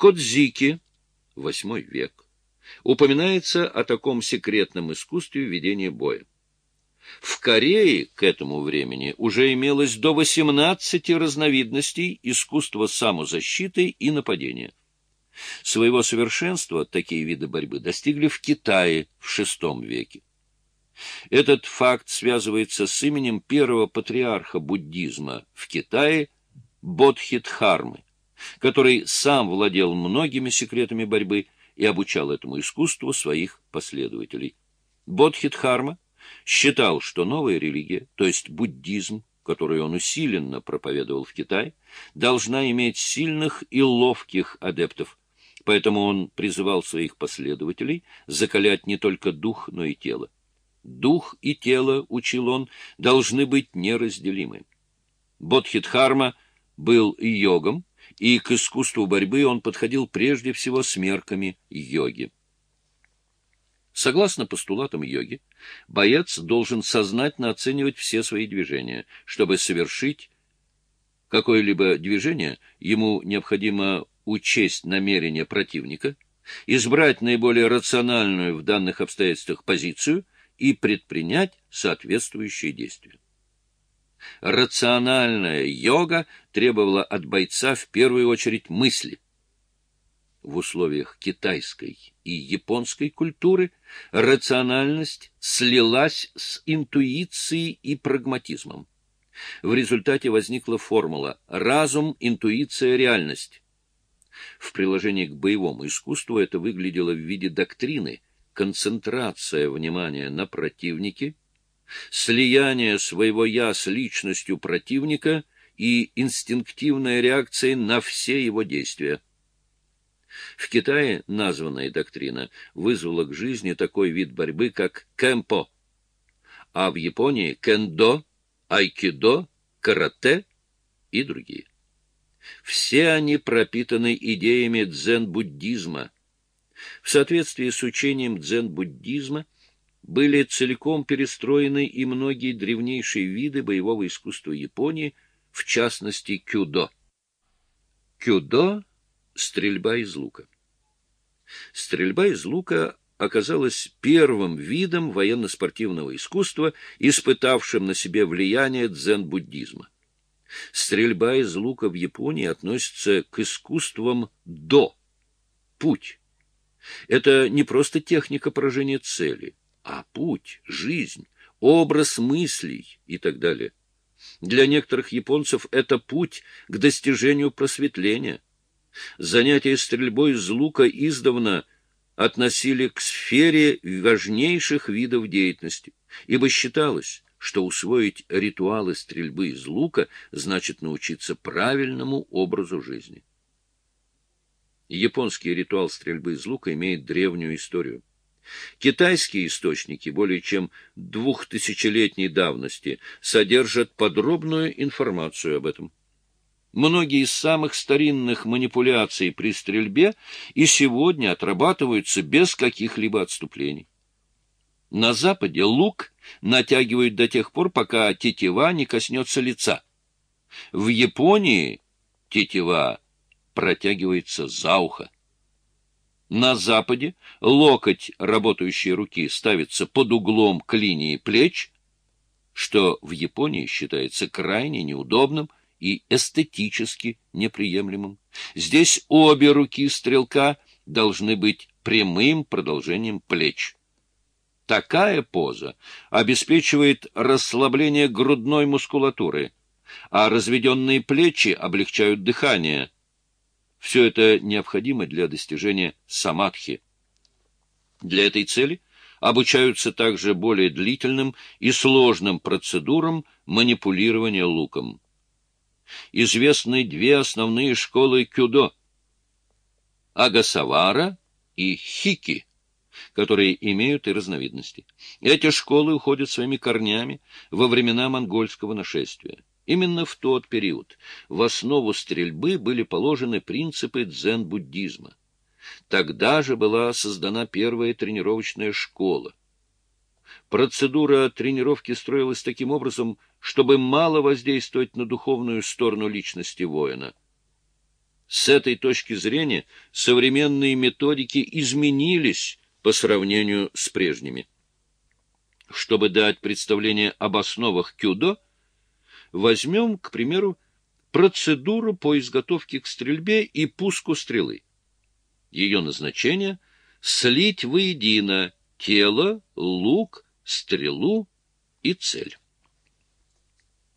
Кодзики, восьмой век, упоминается о таком секретном искусстве ведения боя. В Корее к этому времени уже имелось до 18 разновидностей искусства самозащиты и нападения. Своего совершенства такие виды борьбы достигли в Китае в VI веке. Этот факт связывается с именем первого патриарха буддизма в Китае Бодхидхармы, который сам владел многими секретами борьбы и обучал этому искусству своих последователей. Бодхидхарма считал, что новая религия, то есть буддизм, которую он усиленно проповедовал в Китае, должна иметь сильных и ловких адептов, поэтому он призывал своих последователей закалять не только дух, но и тело. Дух и тело, учил он, должны быть неразделимы. Бодхидхарма был йогом, и к искусству борьбы он подходил прежде всего с мерками йоги. Согласно постулатам йоги, боец должен сознательно оценивать все свои движения. Чтобы совершить какое-либо движение, ему необходимо учесть намерение противника, избрать наиболее рациональную в данных обстоятельствах позицию и предпринять соответствующие действия. Рациональная йога требовала от бойца в первую очередь мысли. В условиях китайской и японской культуры рациональность слилась с интуицией и прагматизмом. В результате возникла формула «разум, интуиция, реальность». В приложении к боевому искусству это выглядело в виде доктрины – концентрация внимания на противнике, слияние своего «я» с личностью противника и инстинктивная реакция на все его действия. В Китае названная доктрина вызвала к жизни такой вид борьбы, как кэмпо, а в Японии — кэндо, айкидо, карате и другие. Все они пропитаны идеями дзен-буддизма — в соответствии с учением дзен-буддизма были целиком перестроены и многие древнейшие виды боевого искусства Японии, в частности кюдо. Кюдо — стрельба из лука. Стрельба из лука оказалась первым видом военно-спортивного искусства, испытавшим на себе влияние дзен-буддизма. Стрельба из лука в Японии относится к искусствам до, путь, это не просто техника поражения цели, а путь, жизнь, образ мыслей и так далее. Для некоторых японцев это путь к достижению просветления. Занятия стрельбой из лука издавна относили к сфере важнейших видов деятельности, ибо считалось, что усвоить ритуалы стрельбы из лука значит научиться правильному образу жизни. Японский ритуал стрельбы из лука имеет древнюю историю. Китайские источники более чем двухтысячелетней давности содержат подробную информацию об этом. Многие из самых старинных манипуляций при стрельбе и сегодня отрабатываются без каких-либо отступлений. На Западе лук натягивают до тех пор, пока тетива не коснется лица. В Японии тетива протягивается за ухо. На западе локоть работающей руки ставится под углом к линии плеч, что в Японии считается крайне неудобным и эстетически неприемлемым. Здесь обе руки стрелка должны быть прямым продолжением плеч. Такая поза обеспечивает расслабление грудной мускулатуры, а разведенные плечи облегчают дыхание – все это необходимо для достижения самадхи. Для этой цели обучаются также более длительным и сложным процедурам манипулирования луком. Известны две основные школы кюдо – Агасавара и Хики – которые имеют и разновидности. Эти школы уходят своими корнями во времена монгольского нашествия. Именно в тот период в основу стрельбы были положены принципы дзен-буддизма. Тогда же была создана первая тренировочная школа. Процедура тренировки строилась таким образом, чтобы мало воздействовать на духовную сторону личности воина. С этой точки зрения современные методики изменились по сравнению с прежними. Чтобы дать представление об основах кюдо, возьмем, к примеру, процедуру по изготовке к стрельбе и пуску стрелы. Ее назначение — слить воедино тело, лук, стрелу и цель.